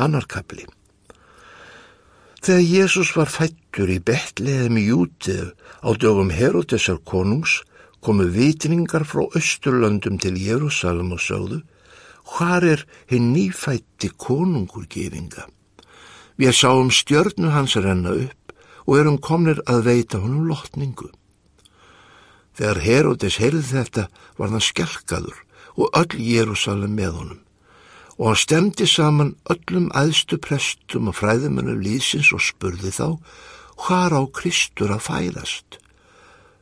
Annarkabli Þegar Jésús var fættur í betleðum í Jútið á dögum Herodesar konungs komu vitningar frá Östurlöndum til Jérúsalem og sögðu Hvar er hinn nýfætti konungur gefinga? Við sáum stjörnu hans renna upp og erum komnir að veita honum lotningu. Þegar Herodes heyrði þetta var hann skjálkaður og öll Jérúsalem með honum og hann stemdi saman öllum aðstu prestum og fræðumennu líðsins og spurði þá hvar á Kristur að fæðast.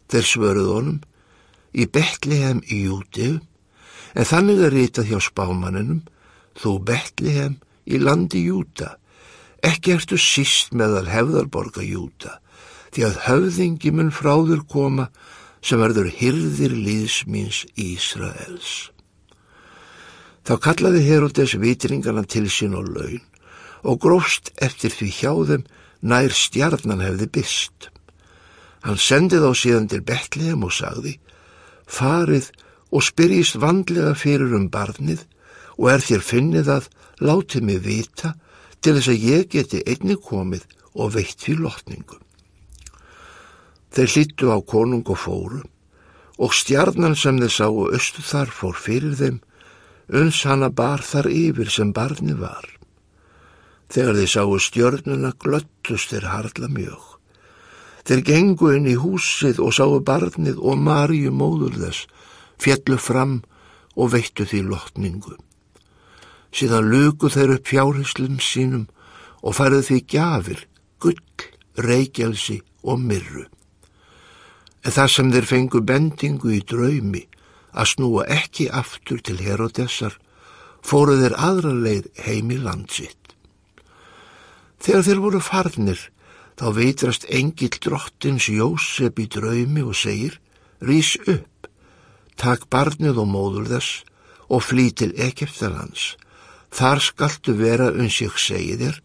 Þeir svöruð honum í Betlehem í Jútið en þannig er rítað hjá spámaninum þú Betlehem í landi Júta ekki ertu síst meðal hefðarborga Júta því að höfðingi mun fráður koma sem verður hyrðir líðsmýns Ísraels. Þá kallaði Herodes vitringarna til sín og laun og grófst eftir því hjá þeim nær stjarnan hefði byst. Hann sendið á síðan til Betlehem og sagði, farið og spyrjist vandlega fyrir um barnið og er þér finnið að látið mig vita til þess að ég geti einni komið og veitt því lotningu. Þeir hlýttu á konung og fóru og stjarnan sem þeir sáu östu þar fór fyrir þeim uns hana bar þar yfir sem barni var. Þegar þeir sáu stjörnuna glöttust þeir harla mjög. Þeir gengu inn í húsið og sáu barnið og Maríu móður þess, fjallu fram og veittu því lotningu. Síðan luku þeir upp fjárhyslum sínum og færðu því gjafir, gull, reykjelsi og myrru. En það sem þeir fengu bendingu í draumi að snúa ekki aftur til Herodessar, fóru þeir aðra leið heim í landsitt. Þegar þeir voru farnir, þá veitrast engil drottins Jósef í draumi og segir, rýs upp, takk barnið og móður þess og flý til Egiptalands. Þar skaltu vera uns ég segi þér,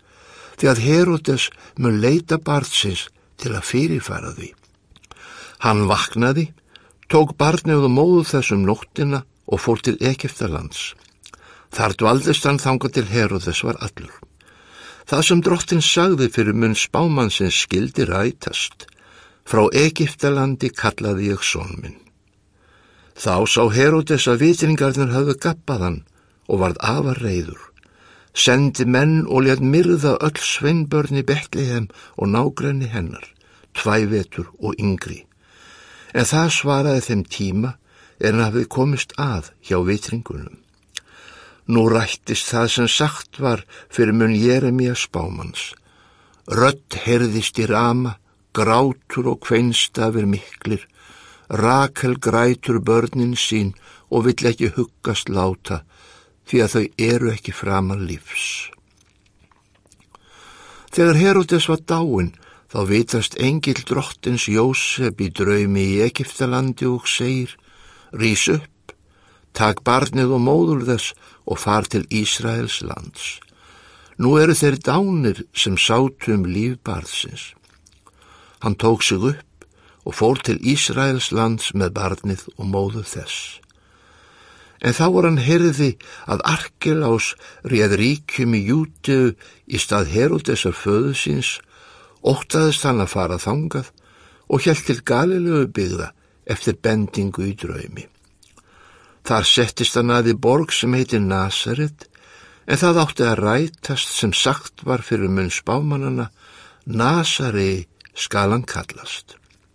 því að Herodes mun leita barnsins til að fyrirfara því. Hann vaknaði tók barnið og móðu þessum nóttina og fór til Egiptalands. Þar dvaldist hann þanga til Herodes var allur. Það sem drottin sagði fyrir mun spámannsins skildi rætast. Frá Egiptalandi kallaði ég sónminn. Þá sá Herodes að vitringarnir hafðu gappaðan og varð afar reyður. Sendi menn og létt myrða öll sveinbörni Betlehem og nágræni hennar, tvævetur og yngri en það svaraði þeim tíma en hafið komist að hjá vitringunum. Nú rættist það sem sagt var fyrir mun Jeremia spámans. Rött herðist í rama, grátur og kveinstafir miklir, rakel grætur börnin sín og vill ekki huggast láta því að þau eru ekki framan lífs. Þegar Herodes var dáin, Þá vitast engil drottins Jósef í draumi í Egiptalandi og segir, rýs upp, tak barnið og móður þess og far til Ísraels lands. Nú eru þeir dánir sem sátu um líf barðsins. Hann tók sig upp og fór til Ísraels lands með barnið og móðu þess. En þá var hann herði að Arkelás réð ríkjum í Júteu í stað Herodesar föðu síns óttaðist hann að fara þangað og hjælt til galilegu byggða eftir bendingu í draumi. Þar settist hann aði borg sem heitir Nazaret en það átti að rætast sem sagt var fyrir munn spámanana Nazari skal hann kallast.